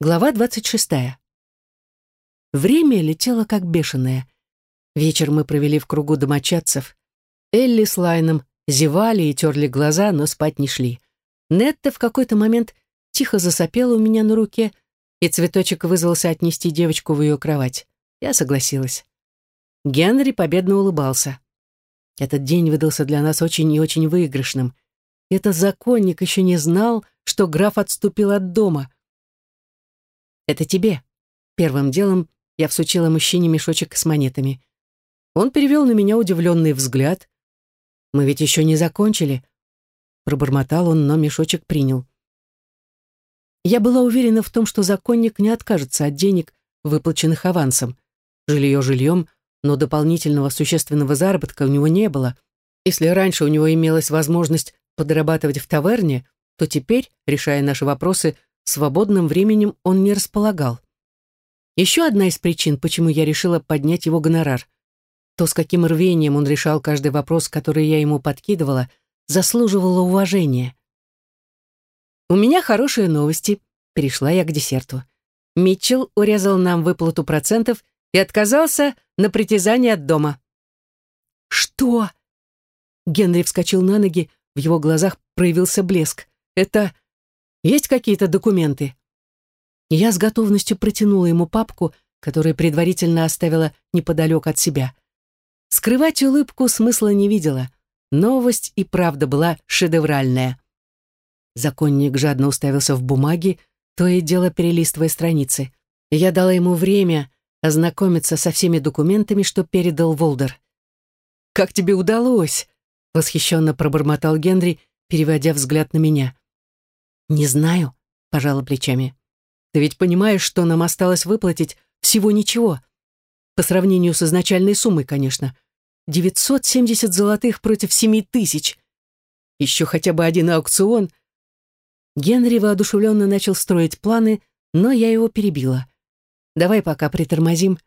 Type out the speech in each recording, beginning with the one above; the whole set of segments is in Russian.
Глава 26. Время летело как бешеное. Вечер мы провели в кругу домочадцев. Элли с Лайном зевали и терли глаза, но спать не шли. Нетта в какой-то момент тихо засопела у меня на руке, и цветочек вызвался отнести девочку в ее кровать. Я согласилась. Генри победно улыбался. Этот день выдался для нас очень и очень выигрышным. Это законник еще не знал, что граф отступил от дома — «Это тебе». Первым делом я всучила мужчине мешочек с монетами. Он перевел на меня удивленный взгляд. «Мы ведь еще не закончили». Пробормотал он, но мешочек принял. Я была уверена в том, что законник не откажется от денег, выплаченных авансом. Жилье жильем, но дополнительного существенного заработка у него не было. Если раньше у него имелась возможность подрабатывать в таверне, то теперь, решая наши вопросы, свободным временем он не располагал. Еще одна из причин, почему я решила поднять его гонорар. То, с каким рвением он решал каждый вопрос, который я ему подкидывала, заслуживало уважения. «У меня хорошие новости», — перешла я к десерту. Митчелл урезал нам выплату процентов и отказался на притязание от дома. «Что?» Генри вскочил на ноги, в его глазах проявился блеск. «Это есть какие-то документы?» Я с готовностью протянула ему папку, которую предварительно оставила неподалеку от себя. Скрывать улыбку смысла не видела. Новость и правда была шедевральная. Законник жадно уставился в бумаги, то и дело перелистывая страницы. Я дала ему время ознакомиться со всеми документами, что передал Волдер. «Как тебе удалось?» — восхищенно пробормотал Генри, переводя взгляд на меня. «Не знаю», — пожала плечами. «Ты ведь понимаешь, что нам осталось выплатить всего ничего. По сравнению с изначальной суммой, конечно. 970 золотых против 7 тысяч. Еще хотя бы один аукцион». Генри воодушевленно начал строить планы, но я его перебила. «Давай пока притормозим.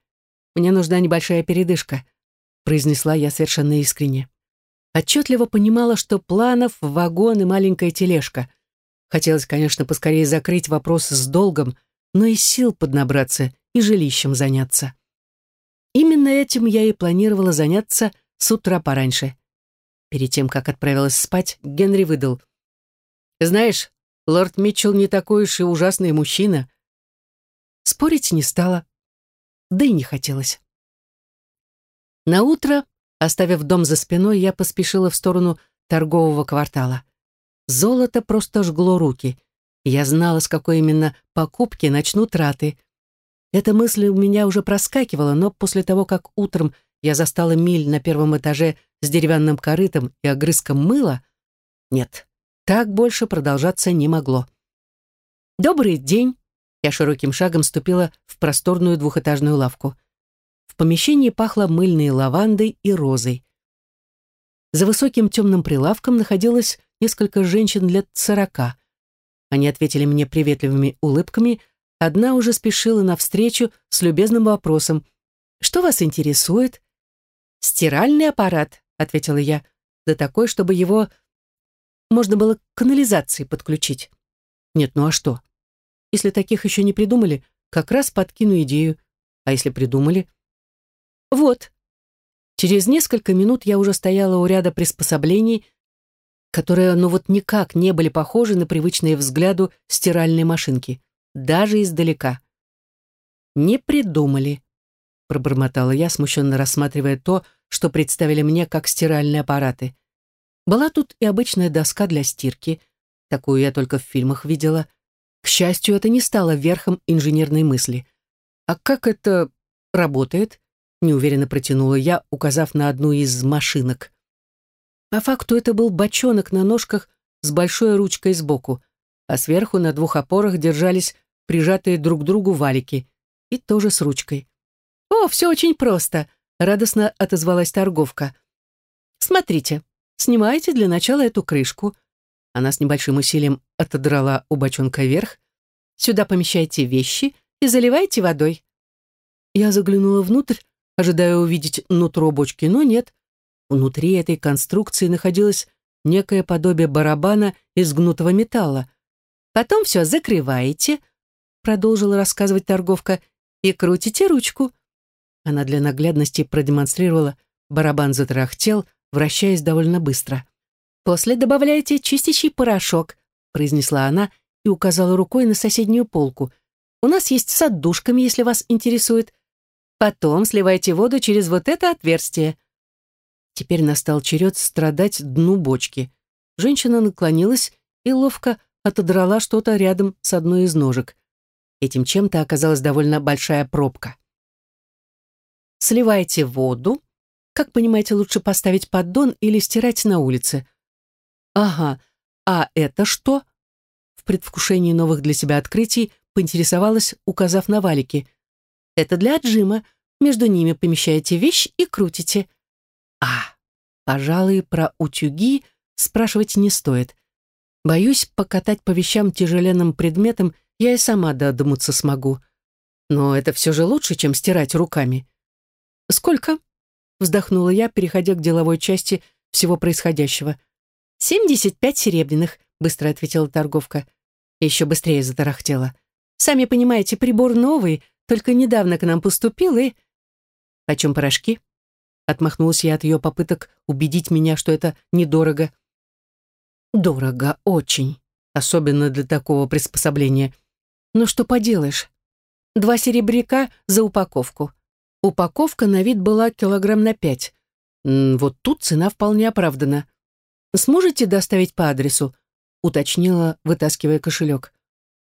Мне нужна небольшая передышка», — произнесла я совершенно искренне. Отчетливо понимала, что планов вагон и маленькая тележка — Хотелось, конечно, поскорее закрыть вопрос с долгом, но и сил поднабраться и жилищем заняться. Именно этим я и планировала заняться с утра пораньше. Перед тем, как отправилась спать, Генри выдал. «Знаешь, лорд Митчелл не такой уж и ужасный мужчина». Спорить не стала, да и не хотелось. На утро, оставив дом за спиной, я поспешила в сторону торгового квартала. Золото просто жгло руки. Я знала, с какой именно покупки начну траты. Эта мысль у меня уже проскакивала, но после того, как утром я застала миль на первом этаже с деревянным корытом и огрызком мыла, нет, так больше продолжаться не могло. «Добрый день!» Я широким шагом ступила в просторную двухэтажную лавку. В помещении пахло мыльной лавандой и розой. За высоким темным прилавком находилась несколько женщин лет сорока. Они ответили мне приветливыми улыбками, одна уже спешила навстречу с любезным вопросом. «Что вас интересует?» «Стиральный аппарат», — ответила я, «да такой, чтобы его можно было к канализации подключить». «Нет, ну а что? Если таких еще не придумали, как раз подкину идею. А если придумали?» «Вот». Через несколько минут я уже стояла у ряда приспособлений, которые ну вот никак не были похожи на привычные взгляду стиральной машинки, даже издалека. «Не придумали», — пробормотала я, смущенно рассматривая то, что представили мне как стиральные аппараты. Была тут и обычная доска для стирки, такую я только в фильмах видела. К счастью, это не стало верхом инженерной мысли. «А как это работает?» — неуверенно протянула я, указав на одну из машинок. По факту это был бочонок на ножках с большой ручкой сбоку, а сверху на двух опорах держались прижатые друг к другу валики, и тоже с ручкой. «О, все очень просто», — радостно отозвалась торговка. «Смотрите, снимайте для начала эту крышку». Она с небольшим усилием отодрала у бочонка вверх. «Сюда помещайте вещи и заливайте водой». Я заглянула внутрь, ожидая увидеть нутро бочки, но нет. Внутри этой конструкции находилось некое подобие барабана из гнутого металла. Потом все закрываете, продолжила рассказывать торговка, и крутите ручку. Она для наглядности продемонстрировала, барабан затрахтел, вращаясь довольно быстро. «После добавляйте чистящий порошок», произнесла она и указала рукой на соседнюю полку. «У нас есть с отдушками, если вас интересует. Потом сливайте воду через вот это отверстие». Теперь настал черед страдать дну бочки. Женщина наклонилась и ловко отодрала что-то рядом с одной из ножек. Этим чем-то оказалась довольно большая пробка. Сливайте воду. Как понимаете, лучше поставить поддон или стирать на улице? Ага, а это что? В предвкушении новых для себя открытий поинтересовалась, указав на валики. Это для отжима. Между ними помещаете вещь и крутите. А, пожалуй, про утюги спрашивать не стоит. Боюсь, покатать по вещам тяжеленным предметом я и сама додуматься смогу. Но это все же лучше, чем стирать руками. «Сколько?» — вздохнула я, переходя к деловой части всего происходящего. «Семьдесят пять серебряных», — быстро ответила торговка. Еще быстрее затарахтела. «Сами понимаете, прибор новый, только недавно к нам поступил и...» «Почем порошки?» Отмахнулась я от ее попыток убедить меня, что это недорого. «Дорого, очень, особенно для такого приспособления. Но что поделаешь? Два серебряка за упаковку. Упаковка на вид была килограмм на пять. Вот тут цена вполне оправдана. Сможете доставить по адресу?» уточнила, вытаскивая кошелек.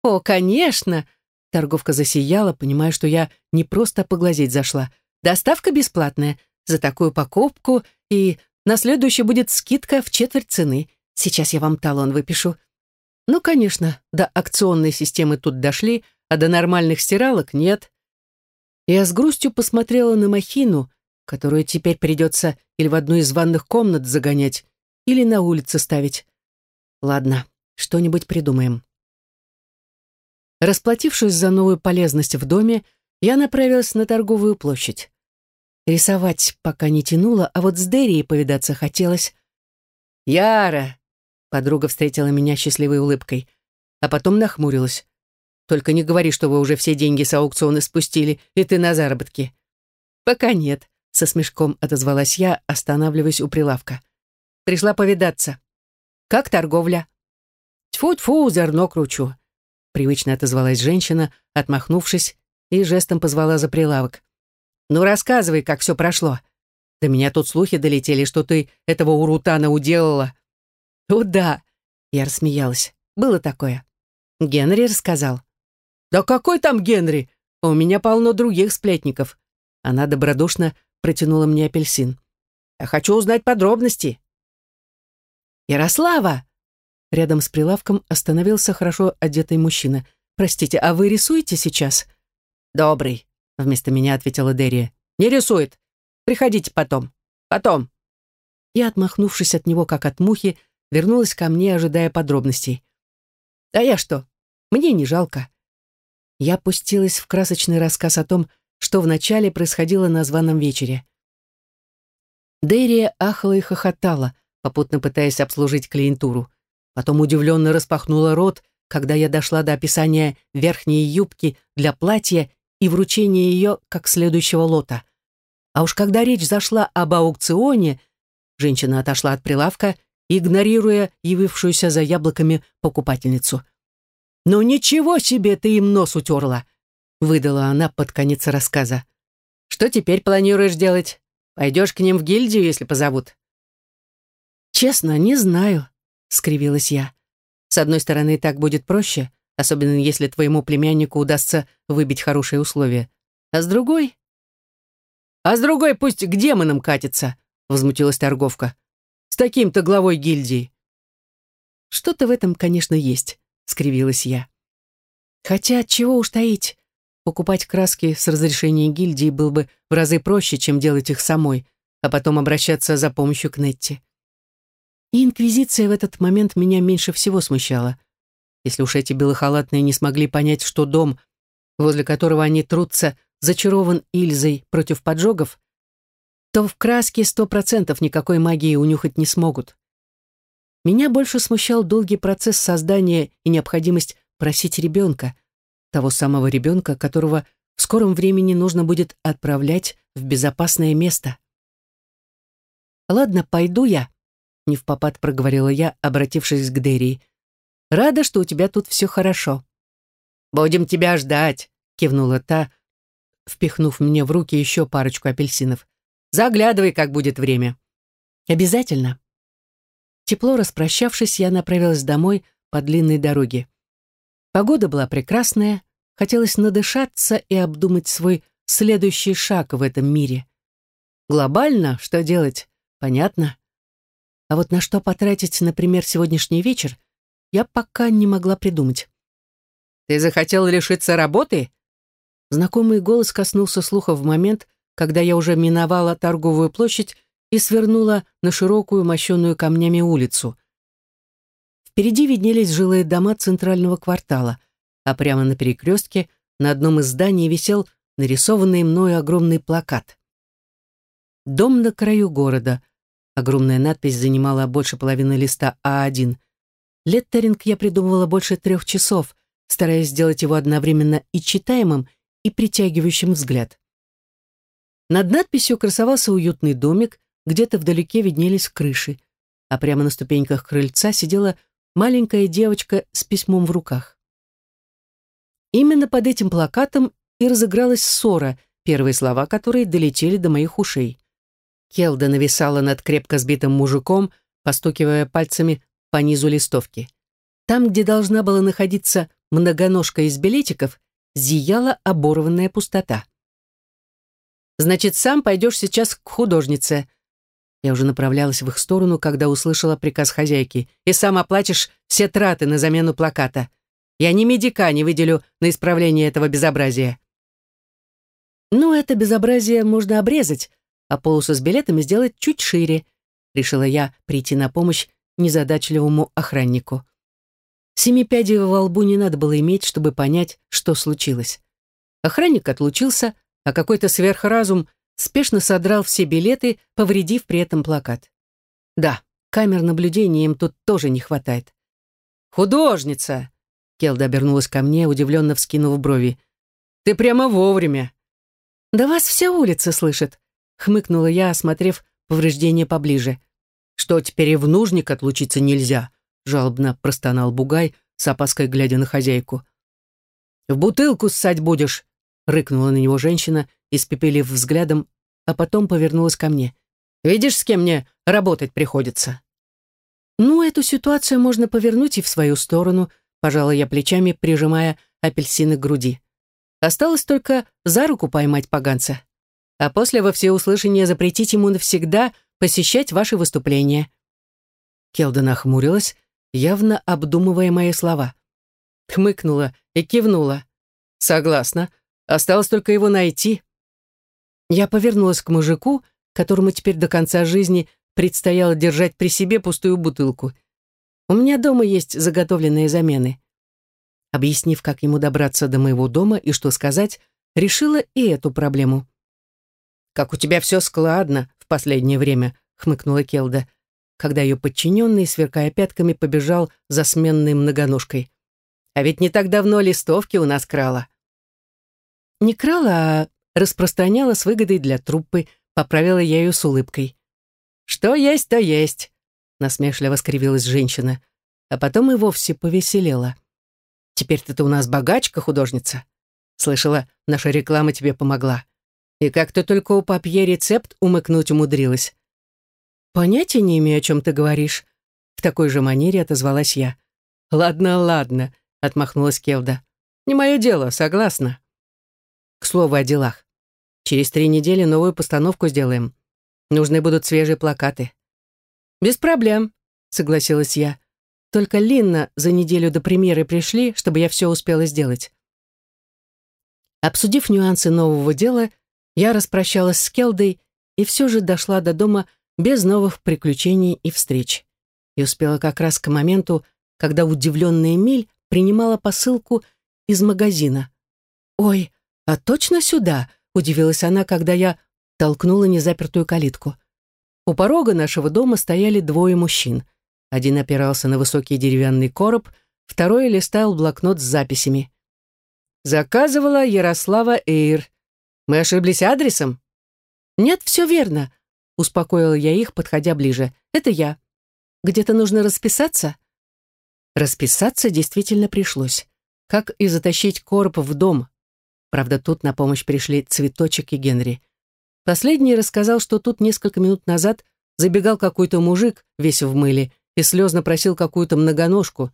«О, конечно!» Торговка засияла, понимая, что я не просто поглазеть зашла. «Доставка бесплатная за такую покупку, и на следующий будет скидка в четверть цены. Сейчас я вам талон выпишу. Ну, конечно, до акционной системы тут дошли, а до нормальных стиралок нет. Я с грустью посмотрела на махину, которую теперь придется или в одну из ванных комнат загонять, или на улице ставить. Ладно, что-нибудь придумаем. Расплатившись за новую полезность в доме, я направилась на торговую площадь. Рисовать пока не тянуло, а вот с Деррией повидаться хотелось. «Яра!» Подруга встретила меня счастливой улыбкой, а потом нахмурилась. «Только не говори, что вы уже все деньги с аукциона спустили, и ты на заработки». «Пока нет», — со смешком отозвалась я, останавливаясь у прилавка. «Пришла повидаться. Как торговля?» «Тьфу-тьфу, зерно кручу», — привычно отозвалась женщина, отмахнувшись, и жестом позвала за прилавок. «Ну, рассказывай, как все прошло. До меня тут слухи долетели, что ты этого урутана уделала». «О, да!» — я рассмеялась. «Было такое». Генри рассказал. «Да какой там Генри? У меня полно других сплетников». Она добродушно протянула мне апельсин. «Я хочу узнать подробности». «Ярослава!» Рядом с прилавком остановился хорошо одетый мужчина. «Простите, а вы рисуете сейчас?» «Добрый», — вместо меня ответила Дерия. «Не рисует. Приходите потом. Потом». И, отмахнувшись от него, как от мухи, вернулась ко мне, ожидая подробностей. «А я что? Мне не жалко». Я опустилась в красочный рассказ о том, что вначале происходило на званом вечере. Дерия ахала и хохотала, попутно пытаясь обслужить клиентуру. Потом удивленно распахнула рот, когда я дошла до описания верхней юбки для платья и вручения ее как следующего лота. А уж когда речь зашла об аукционе, женщина отошла от прилавка игнорируя явившуюся за яблоками покупательницу. «Ну ничего себе ты им нос утерла!» выдала она под конец рассказа. «Что теперь планируешь делать? Пойдешь к ним в гильдию, если позовут?» «Честно, не знаю», — скривилась я. «С одной стороны, так будет проще, особенно если твоему племяннику удастся выбить хорошие условия. А с другой...» «А с другой пусть к демонам катится», — возмутилась торговка. С таким-то главой гильдии. Что-то в этом, конечно, есть, скривилась я. Хотя, чего уж таить, покупать краски с разрешения гильдии было бы в разы проще, чем делать их самой, а потом обращаться за помощью к Нетти. И инквизиция в этот момент меня меньше всего смущала. Если уж эти белохалатные не смогли понять, что дом, возле которого они трутся, зачарован Ильзой против поджогов, то в краске сто процентов никакой магии унюхать не смогут. Меня больше смущал долгий процесс создания и необходимость просить ребенка. того самого ребенка, которого в скором времени нужно будет отправлять в безопасное место. «Ладно, пойду я», — не в попад проговорила я, обратившись к Дерри. «Рада, что у тебя тут все хорошо». «Будем тебя ждать», — кивнула та, впихнув мне в руки еще парочку апельсинов. «Заглядывай, как будет время». «Обязательно». Тепло распрощавшись, я направилась домой по длинной дороге. Погода была прекрасная, хотелось надышаться и обдумать свой следующий шаг в этом мире. Глобально, что делать, понятно. А вот на что потратить, например, сегодняшний вечер, я пока не могла придумать. «Ты захотел лишиться работы?» Знакомый голос коснулся слуха в момент, когда я уже миновала торговую площадь и свернула на широкую, мощенную камнями улицу. Впереди виднелись жилые дома центрального квартала, а прямо на перекрестке на одном из зданий висел нарисованный мною огромный плакат. «Дом на краю города». Огромная надпись занимала больше половины листа А1. Леттеринг я придумывала больше трех часов, стараясь сделать его одновременно и читаемым, и притягивающим взгляд. Над надписью красовался уютный домик, где-то вдалеке виднелись крыши, а прямо на ступеньках крыльца сидела маленькая девочка с письмом в руках. Именно под этим плакатом и разыгралась ссора, первые слова которой долетели до моих ушей. Келда нависала над крепко сбитым мужиком, постукивая пальцами по низу листовки. Там, где должна была находиться многоножка из билетиков, зияла оборванная пустота. «Значит, сам пойдешь сейчас к художнице». Я уже направлялась в их сторону, когда услышала приказ хозяйки. «И сам оплатишь все траты на замену плаката. Я ни медика не выделю на исправление этого безобразия». «Ну, это безобразие можно обрезать, а полосу с билетами сделать чуть шире», решила я прийти на помощь незадачливому охраннику. Семи пядей во лбу не надо было иметь, чтобы понять, что случилось. Охранник отлучился, а какой-то сверхразум спешно содрал все билеты, повредив при этом плакат. Да, камер наблюдения им тут тоже не хватает. «Художница!» Келда обернулась ко мне, удивленно вскинув брови. «Ты прямо вовремя!» «Да вас вся улица слышит», — хмыкнула я, осмотрев повреждения поближе. «Что, теперь и в нужник отлучиться нельзя?» жалобно простонал Бугай, с опаской глядя на хозяйку. «В бутылку ссать будешь!» — рыкнула на него женщина, испепелив взглядом, а потом повернулась ко мне. «Видишь, с кем мне работать приходится?» «Ну, эту ситуацию можно повернуть и в свою сторону», — пожала я плечами, прижимая апельсины к груди. «Осталось только за руку поймать поганца, а после во всеуслышание запретить ему навсегда посещать ваши выступления». Келда нахмурилась, явно обдумывая мои слова. Хмыкнула и кивнула. «Согласна. Осталось только его найти». Я повернулась к мужику, которому теперь до конца жизни предстояло держать при себе пустую бутылку. У меня дома есть заготовленные замены. Объяснив, как ему добраться до моего дома и что сказать, решила и эту проблему. «Как у тебя все складно в последнее время», — хмыкнула Келда когда ее подчиненный, сверкая пятками, побежал за сменной многоножкой. «А ведь не так давно листовки у нас крала». «Не крала, а распространяла с выгодой для труппы», поправила я ее с улыбкой. «Что есть, то есть», — насмешливо скривилась женщина, а потом и вовсе повеселела. «Теперь-то ты у нас богачка, художница. Слышала, наша реклама тебе помогла. И как ты только у папье рецепт умыкнуть умудрилась. «Понятия не имею, о чем ты говоришь». В такой же манере отозвалась я. «Ладно, ладно», — отмахнулась Келда. «Не мое дело, согласна». К слову о делах. Через три недели новую постановку сделаем. Нужны будут свежие плакаты. «Без проблем», — согласилась я. «Только Линна за неделю до премьеры пришли, чтобы я все успела сделать». Обсудив нюансы нового дела, я распрощалась с Келдой и все же дошла до дома без новых приключений и встреч. И успела как раз к моменту, когда удивленная Эмиль принимала посылку из магазина. «Ой, а точно сюда?» — удивилась она, когда я толкнула незапертую калитку. У порога нашего дома стояли двое мужчин. Один опирался на высокий деревянный короб, второй листал блокнот с записями. Заказывала Ярослава Эйр. Мы ошиблись адресом? Нет, все верно, успокоила я их, подходя ближе. Это я. Где-то нужно расписаться? Расписаться действительно пришлось. Как и затащить короб в дом. Правда, тут на помощь пришли Цветочек и Генри. Последний рассказал, что тут несколько минут назад забегал какой-то мужик, весь в мыле, и слезно просил какую-то многоножку.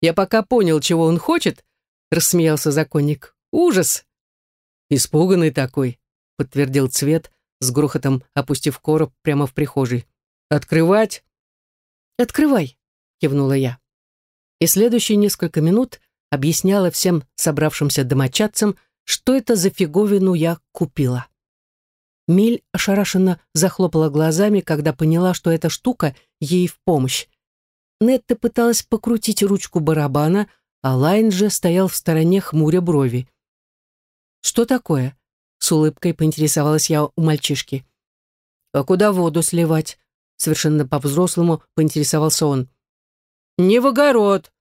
«Я пока понял, чего он хочет», — рассмеялся законник. «Ужас!» «Испуганный такой», — подтвердил Цвет, с грохотом опустив короб прямо в прихожей. «Открывать?» «Открывай», — кивнула я. И следующие несколько минут объясняла всем собравшимся домочадцам, что это за фиговину я купила. Миль ошарашенно захлопала глазами, когда поняла, что эта штука ей в помощь. Нетта пыталась покрутить ручку барабана, а Лайн же стоял в стороне, хмуря брови. «Что такое?» — с улыбкой поинтересовалась я у мальчишки. «А куда воду сливать?» — совершенно по-взрослому поинтересовался он. «Не в огород!»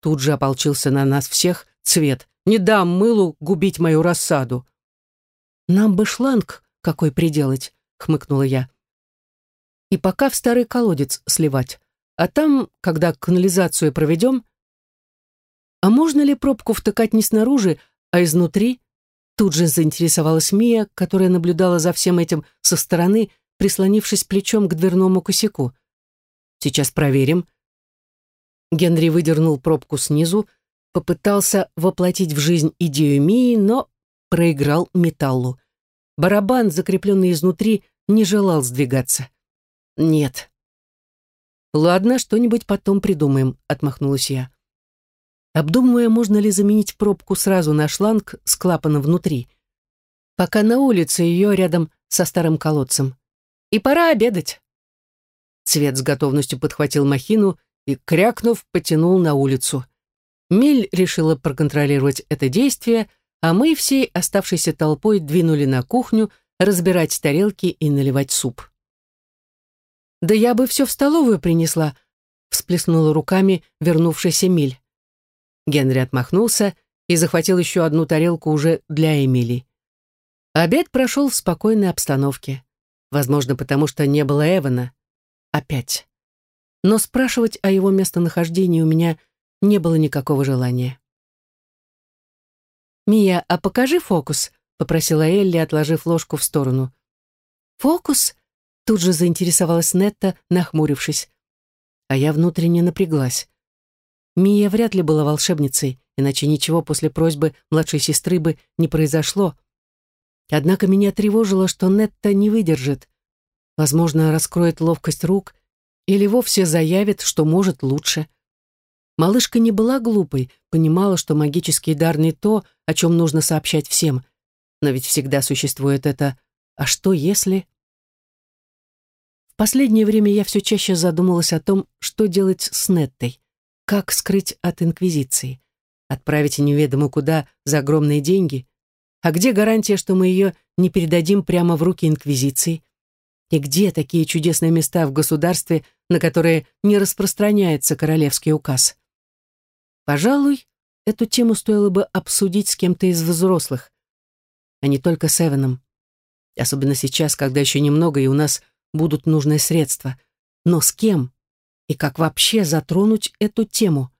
Тут же ополчился на нас всех цвет. «Не дам мылу губить мою рассаду!» «Нам бы шланг какой приделать», — хмыкнула я. «И пока в старый колодец сливать. А там, когда канализацию проведем...» «А можно ли пробку втыкать не снаружи, а изнутри?» Тут же заинтересовалась Мия, которая наблюдала за всем этим со стороны, прислонившись плечом к дверному косяку. «Сейчас проверим». Генри выдернул пробку снизу, попытался воплотить в жизнь идею Мии, но проиграл металлу. Барабан, закрепленный изнутри, не желал сдвигаться. «Нет». «Ладно, что-нибудь потом придумаем», — отмахнулась я. Обдумывая, можно ли заменить пробку сразу на шланг с клапаном внутри. Пока на улице ее рядом со старым колодцем. И пора обедать. Цвет с готовностью подхватил махину и, крякнув, потянул на улицу. Миль решила проконтролировать это действие, а мы всей оставшейся толпой двинули на кухню разбирать тарелки и наливать суп. «Да я бы все в столовую принесла», — всплеснула руками вернувшийся Миль. Генри отмахнулся и захватил еще одну тарелку уже для Эмили. Обед прошел в спокойной обстановке. Возможно, потому что не было Эвана. Опять. Но спрашивать о его местонахождении у меня не было никакого желания. «Мия, а покажи фокус», — попросила Элли, отложив ложку в сторону. «Фокус?» — тут же заинтересовалась Нетта, нахмурившись. А я внутренне напряглась. Мия вряд ли была волшебницей, иначе ничего после просьбы младшей сестры бы не произошло. Однако меня тревожило, что Нетта не выдержит. Возможно, раскроет ловкость рук или вовсе заявит, что может лучше. Малышка не была глупой, понимала, что магический дар не то, о чем нужно сообщать всем. Но ведь всегда существует это «а что если?». В последнее время я все чаще задумалась о том, что делать с Неттой. Как скрыть от Инквизиции? Отправить неведомо куда за огромные деньги? А где гарантия, что мы ее не передадим прямо в руки Инквизиции? И где такие чудесные места в государстве, на которые не распространяется королевский указ? Пожалуй, эту тему стоило бы обсудить с кем-то из взрослых, а не только с Эваном. Особенно сейчас, когда еще немного, и у нас будут нужные средства. Но с кем? И как вообще затронуть эту тему?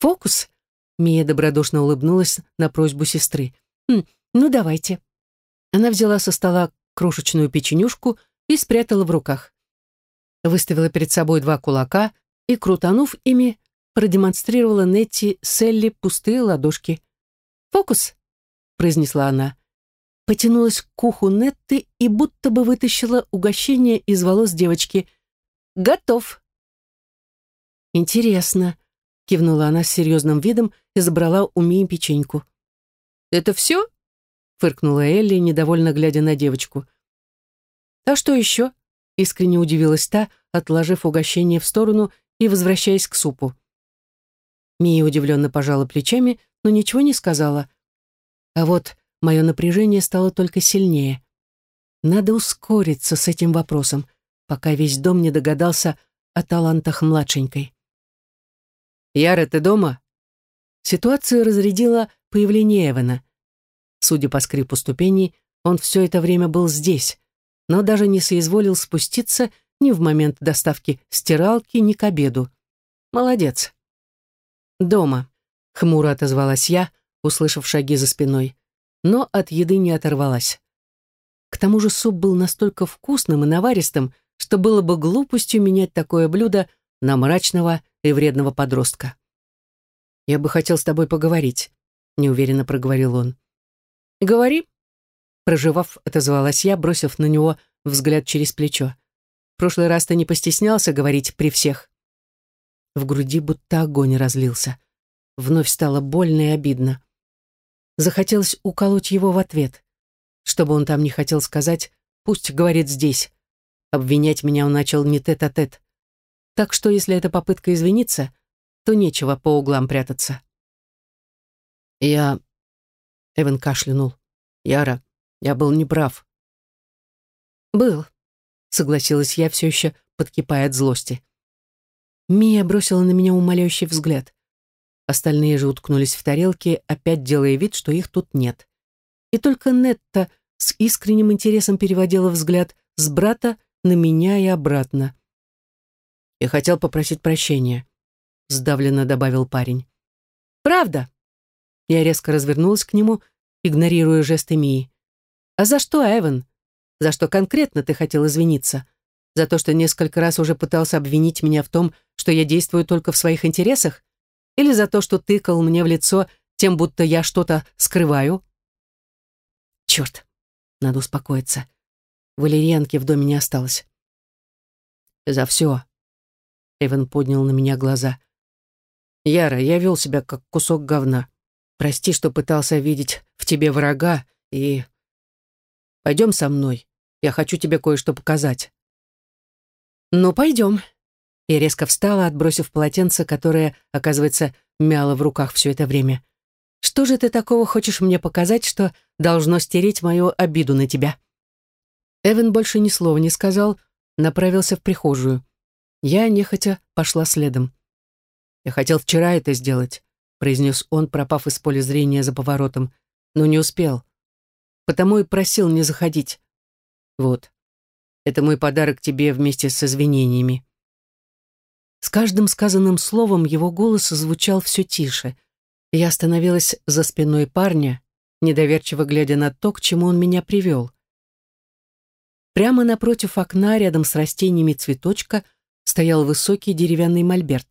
«Фокус?» — Мия добродушно улыбнулась на просьбу сестры. «Хм, ну давайте». Она взяла со стола крошечную печенюшку и спрятала в руках. Выставила перед собой два кулака и, крутанув ими, продемонстрировала Нетти Селли пустые ладошки. «Фокус!» — произнесла она. Потянулась к уху Нетты и будто бы вытащила угощение из волос девочки. «Готов!» «Интересно», — кивнула она с серьезным видом и забрала у Мии печеньку. «Это все?» — фыркнула Элли, недовольно глядя на девочку. «А что еще?» — искренне удивилась та, отложив угощение в сторону и возвращаясь к супу. Мия удивленно пожала плечами, но ничего не сказала. А вот мое напряжение стало только сильнее. Надо ускориться с этим вопросом, пока весь дом не догадался о талантах младшенькой. «Яра, ты дома?» Ситуацию разрядило появление Эвана. Судя по скрипу ступеней, он все это время был здесь, но даже не соизволил спуститься ни в момент доставки стиралки, ни к обеду. Молодец. Дома, хмуро отозвалась я, услышав шаги за спиной, но от еды не оторвалась. К тому же суп был настолько вкусным и наваристым, что было бы глупостью менять такое блюдо на мрачного и вредного подростка. «Я бы хотел с тобой поговорить», — неуверенно проговорил он. «Говори», — проживав, отозвалась я, бросив на него взгляд через плечо. «В прошлый раз ты не постеснялся говорить при всех». В груди будто огонь разлился. Вновь стало больно и обидно. Захотелось уколоть его в ответ. Что бы он там не хотел сказать, пусть говорит здесь. Обвинять меня он начал не тет-а-тет. -тет. Так что, если это попытка извиниться, то нечего по углам прятаться. Я... Эван кашлянул. Яра, я был неправ. Был, согласилась я, все еще подкипая от злости. Мия бросила на меня умоляющий взгляд. Остальные же уткнулись в тарелки, опять делая вид, что их тут нет. И только Нетта с искренним интересом переводила взгляд с брата на меня и обратно. «Я хотел попросить прощения», — сдавленно добавил парень. «Правда?» Я резко развернулась к нему, игнорируя жесты Мии. «А за что, Эван? За что конкретно ты хотел извиниться? За то, что несколько раз уже пытался обвинить меня в том, что я действую только в своих интересах? Или за то, что тыкал мне в лицо тем, будто я что-то скрываю?» «Черт, надо успокоиться. Валерьянки в доме не осталось. «За все». Эван поднял на меня глаза. «Яра, я вел себя как кусок говна. Прости, что пытался видеть в тебе врага и... Пойдем со мной. Я хочу тебе кое-что показать». «Ну, пойдем». Я резко встала, отбросив полотенце, которое, оказывается, мяло в руках все это время. «Что же ты такого хочешь мне показать, что должно стереть мою обиду на тебя?» Эван больше ни слова не сказал, направился в прихожую. Я, нехотя, пошла следом. «Я хотел вчера это сделать», — произнес он, пропав из поля зрения за поворотом, но не успел. Потому и просил не заходить. Вот. Это мой подарок тебе вместе с извинениями. С каждым сказанным словом его голос звучал все тише. Я остановилась за спиной парня, недоверчиво глядя на то, к чему он меня привел. Прямо напротив окна, рядом с растениями цветочка, стоял высокий деревянный мольберт.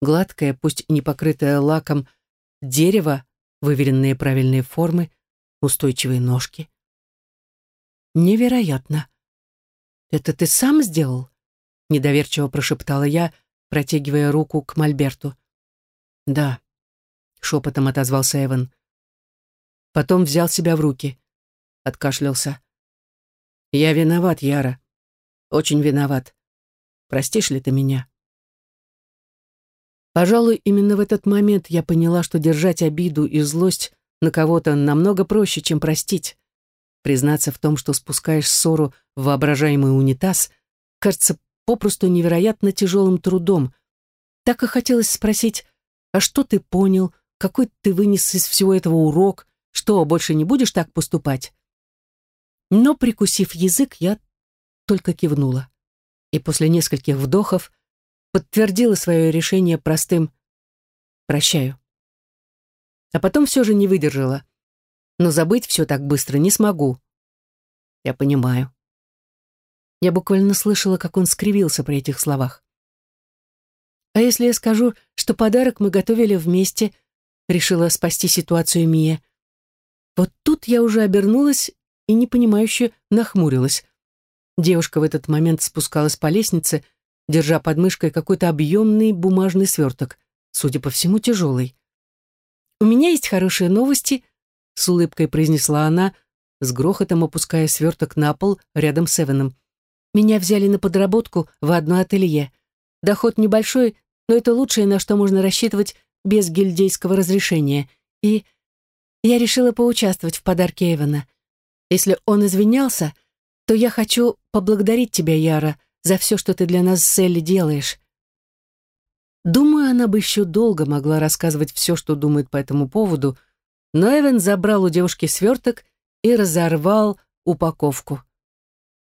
Гладкое, пусть не покрытое лаком, дерево, выверенные правильные формы, устойчивые ножки. Невероятно. «Это ты сам сделал?» — недоверчиво прошептала я, протягивая руку к мольберту. «Да», — шепотом отозвался Эван. Потом взял себя в руки. Откашлялся. Я виноват, Яра. Очень виноват. Простишь ли ты меня? Пожалуй, именно в этот момент я поняла, что держать обиду и злость на кого-то намного проще, чем простить. Признаться в том, что спускаешь ссору в воображаемый унитаз, кажется попросту невероятно тяжелым трудом. Так и хотелось спросить, а что ты понял, какой ты вынес из всего этого урок, что, больше не будешь так поступать? Но, прикусив язык, я только кивнула. И после нескольких вдохов подтвердила свое решение простым «прощаю». А потом все же не выдержала. Но забыть все так быстро не смогу. Я понимаю. Я буквально слышала, как он скривился при этих словах. А если я скажу, что подарок мы готовили вместе, решила спасти ситуацию Мия. Вот тут я уже обернулась и непонимающе нахмурилась. Девушка в этот момент спускалась по лестнице, держа под мышкой какой-то объемный бумажный сверток, судя по всему, тяжелый. «У меня есть хорошие новости», — с улыбкой произнесла она, с грохотом опуская сверток на пол рядом с Эваном. «Меня взяли на подработку в одно ателье. Доход небольшой, но это лучшее, на что можно рассчитывать без гильдейского разрешения. И я решила поучаствовать в подарке Эвана. Если он извинялся, то я хочу поблагодарить тебя, Яра, за все, что ты для нас с Элли делаешь. Думаю, она бы еще долго могла рассказывать все, что думает по этому поводу, но Эван забрал у девушки сверток и разорвал упаковку.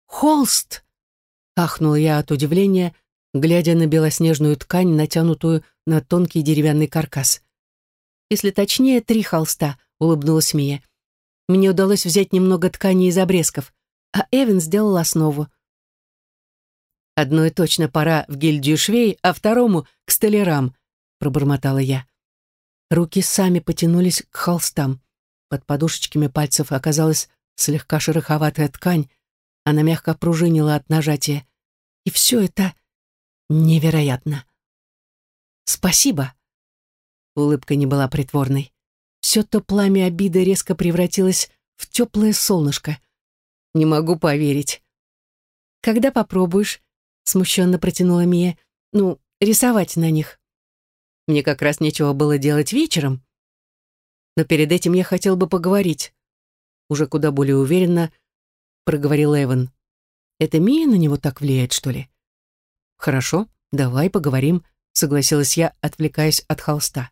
«Холст!» — ахнул я от удивления, глядя на белоснежную ткань, натянутую на тонкий деревянный каркас. «Если точнее, три холста», — улыбнулась Мия. «Мне удалось взять немного ткани из обрезков, а Эван сделал основу. «Одной точно пора в гильдию швей, а второму — к столярам», — пробормотала я. Руки сами потянулись к холстам. Под подушечками пальцев оказалась слегка шероховатая ткань, она мягко пружинила от нажатия. И все это невероятно. «Спасибо!» Улыбка не была притворной. Все то пламя обиды резко превратилось в теплое солнышко. Не могу поверить. «Когда попробуешь?» — смущенно протянула Мия. «Ну, рисовать на них». Мне как раз нечего было делать вечером. Но перед этим я хотел бы поговорить. Уже куда более уверенно проговорил Эван. Это Мия на него так влияет, что ли? Хорошо, давай поговорим, согласилась я, отвлекаясь от холста.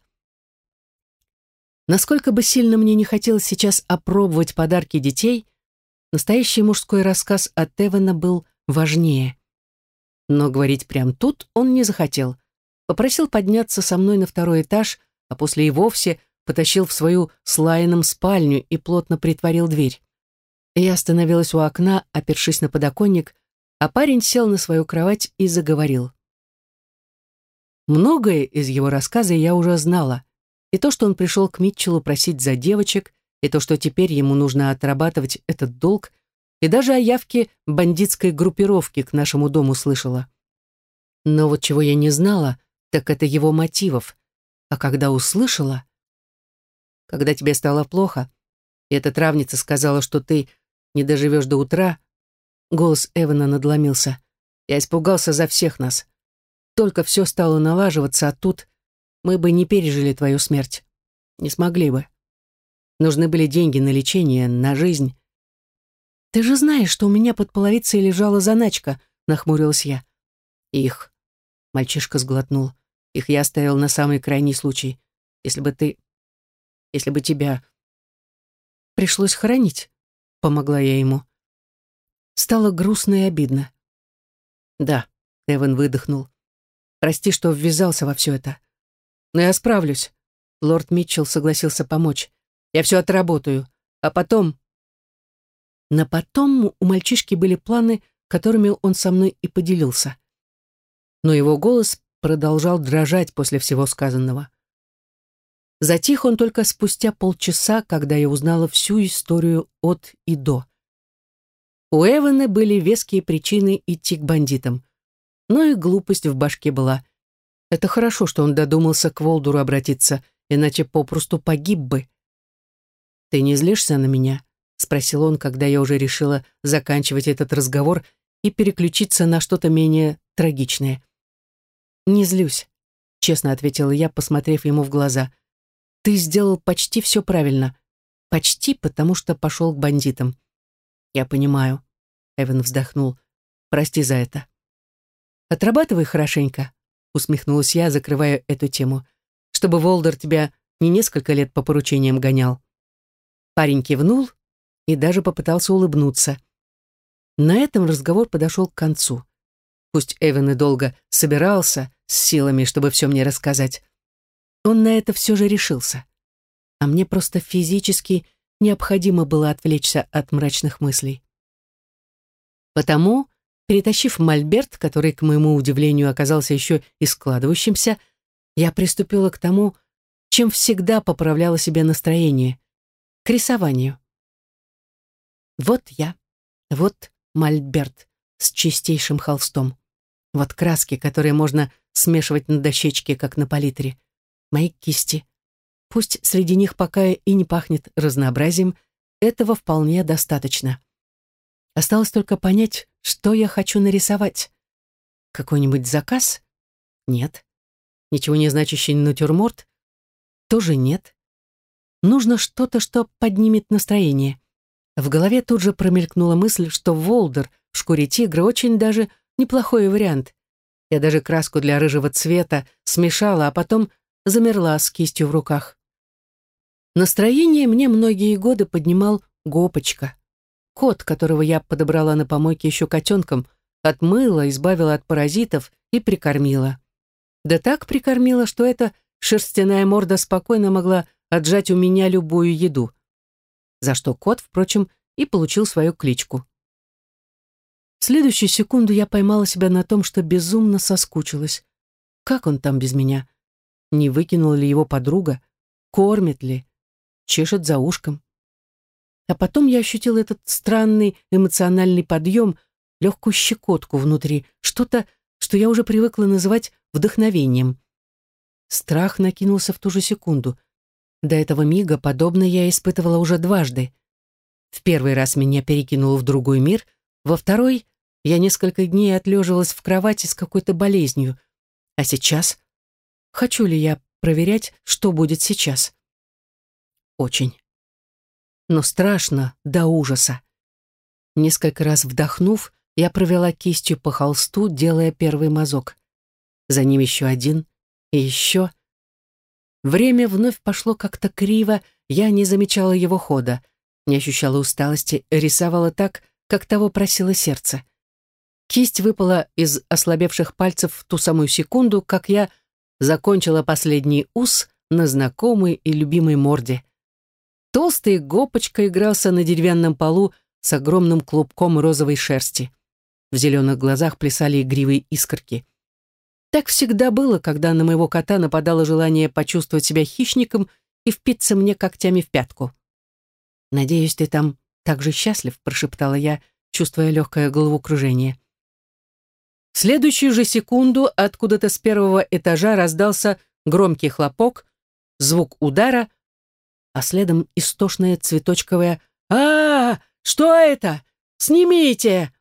Насколько бы сильно мне не хотелось сейчас опробовать подарки детей, настоящий мужской рассказ от Эвана был важнее. Но говорить прямо тут он не захотел. Попросил подняться со мной на второй этаж, а после и вовсе потащил в свою с спальню и плотно притворил дверь. Я остановилась у окна, опершись на подоконник, а парень сел на свою кровать и заговорил. Многое из его рассказа я уже знала. И то, что он пришел к Митчеллу просить за девочек, и то, что теперь ему нужно отрабатывать этот долг, и даже о явке бандитской группировки к нашему дому слышала. Но вот чего я не знала, так это его мотивов. А когда услышала... Когда тебе стало плохо, и эта травница сказала, что ты не доживешь до утра, голос Эвана надломился. Я испугался за всех нас. Только все стало налаживаться, а тут мы бы не пережили твою смерть. Не смогли бы. Нужны были деньги на лечение, на жизнь. «Ты же знаешь, что у меня под половицей лежала заначка», — нахмурилась я. «Их», — мальчишка сглотнул, — «их я оставил на самый крайний случай. Если бы ты... Если бы тебя...» «Пришлось хоронить», — помогла я ему. Стало грустно и обидно. «Да», — Эван выдохнул. «Прости, что ввязался во все это. Но я справлюсь». Лорд Митчелл согласился помочь. Я все отработаю. А потом... На потом у мальчишки были планы, которыми он со мной и поделился. Но его голос продолжал дрожать после всего сказанного. Затих он только спустя полчаса, когда я узнала всю историю от и до. У Эвана были веские причины идти к бандитам. Но и глупость в башке была. Это хорошо, что он додумался к Волдуру обратиться, иначе попросту погиб бы. «Ты не злишься на меня?» — спросил он, когда я уже решила заканчивать этот разговор и переключиться на что-то менее трагичное. «Не злюсь», — честно ответила я, посмотрев ему в глаза. «Ты сделал почти все правильно. Почти, потому что пошел к бандитам». «Я понимаю», — Эван вздохнул. «Прости за это». «Отрабатывай хорошенько», — усмехнулась я, закрывая эту тему, «чтобы Волдер тебя не несколько лет по поручениям гонял». Парень кивнул и даже попытался улыбнуться. На этом разговор подошел к концу. Пусть Эван и долго собирался с силами, чтобы все мне рассказать, он на это все же решился. А мне просто физически необходимо было отвлечься от мрачных мыслей. Потому, перетащив мольберт, который, к моему удивлению, оказался еще и складывающимся, я приступила к тому, чем всегда поправляла себе настроение к рисованию. Вот я, вот мольберт с чистейшим холстом. Вот краски, которые можно смешивать на дощечке, как на палитре. Мои кисти. Пусть среди них пока и не пахнет разнообразием, этого вполне достаточно. Осталось только понять, что я хочу нарисовать. Какой-нибудь заказ? Нет. Ничего не значащий натюрморт? Тоже нет. Нужно что-то, что поднимет настроение. В голове тут же промелькнула мысль, что Волдер в шкуре тигра очень даже неплохой вариант. Я даже краску для рыжего цвета смешала, а потом замерла с кистью в руках. Настроение мне многие годы поднимал Гопочка. Кот, которого я подобрала на помойке еще котенком, отмыла, избавила от паразитов и прикормила. Да так прикормила, что эта шерстяная морда спокойно могла отжать у меня любую еду. За что кот, впрочем, и получил свою кличку. В следующую секунду я поймала себя на том, что безумно соскучилась. Как он там без меня? Не выкинула ли его подруга? Кормит ли? Чешет за ушком? А потом я ощутила этот странный эмоциональный подъем, легкую щекотку внутри, что-то, что я уже привыкла называть вдохновением. Страх накинулся в ту же секунду. До этого мига подобное я испытывала уже дважды. В первый раз меня перекинуло в другой мир, во второй я несколько дней отлеживалась в кровати с какой-то болезнью. А сейчас? Хочу ли я проверять, что будет сейчас? Очень. Но страшно до ужаса. Несколько раз вдохнув, я провела кистью по холсту, делая первый мазок. За ним еще один и еще. Время вновь пошло как-то криво, я не замечала его хода, не ощущала усталости, рисовала так, как того просило сердце. Кисть выпала из ослабевших пальцев в ту самую секунду, как я закончила последний ус на знакомой и любимой морде. Толстый гопочка игрался на деревянном полу с огромным клубком розовой шерсти. В зеленых глазах плясали игривые искорки. Так всегда было, когда на моего кота нападало желание почувствовать себя хищником и впиться мне когтями в пятку. «Надеюсь, ты там так же счастлив», — прошептала я, чувствуя легкое головокружение. В следующую же секунду откуда-то с первого этажа раздался громкий хлопок, звук удара, а следом истошное цветочковое а, -а, -а Что это? Снимите!»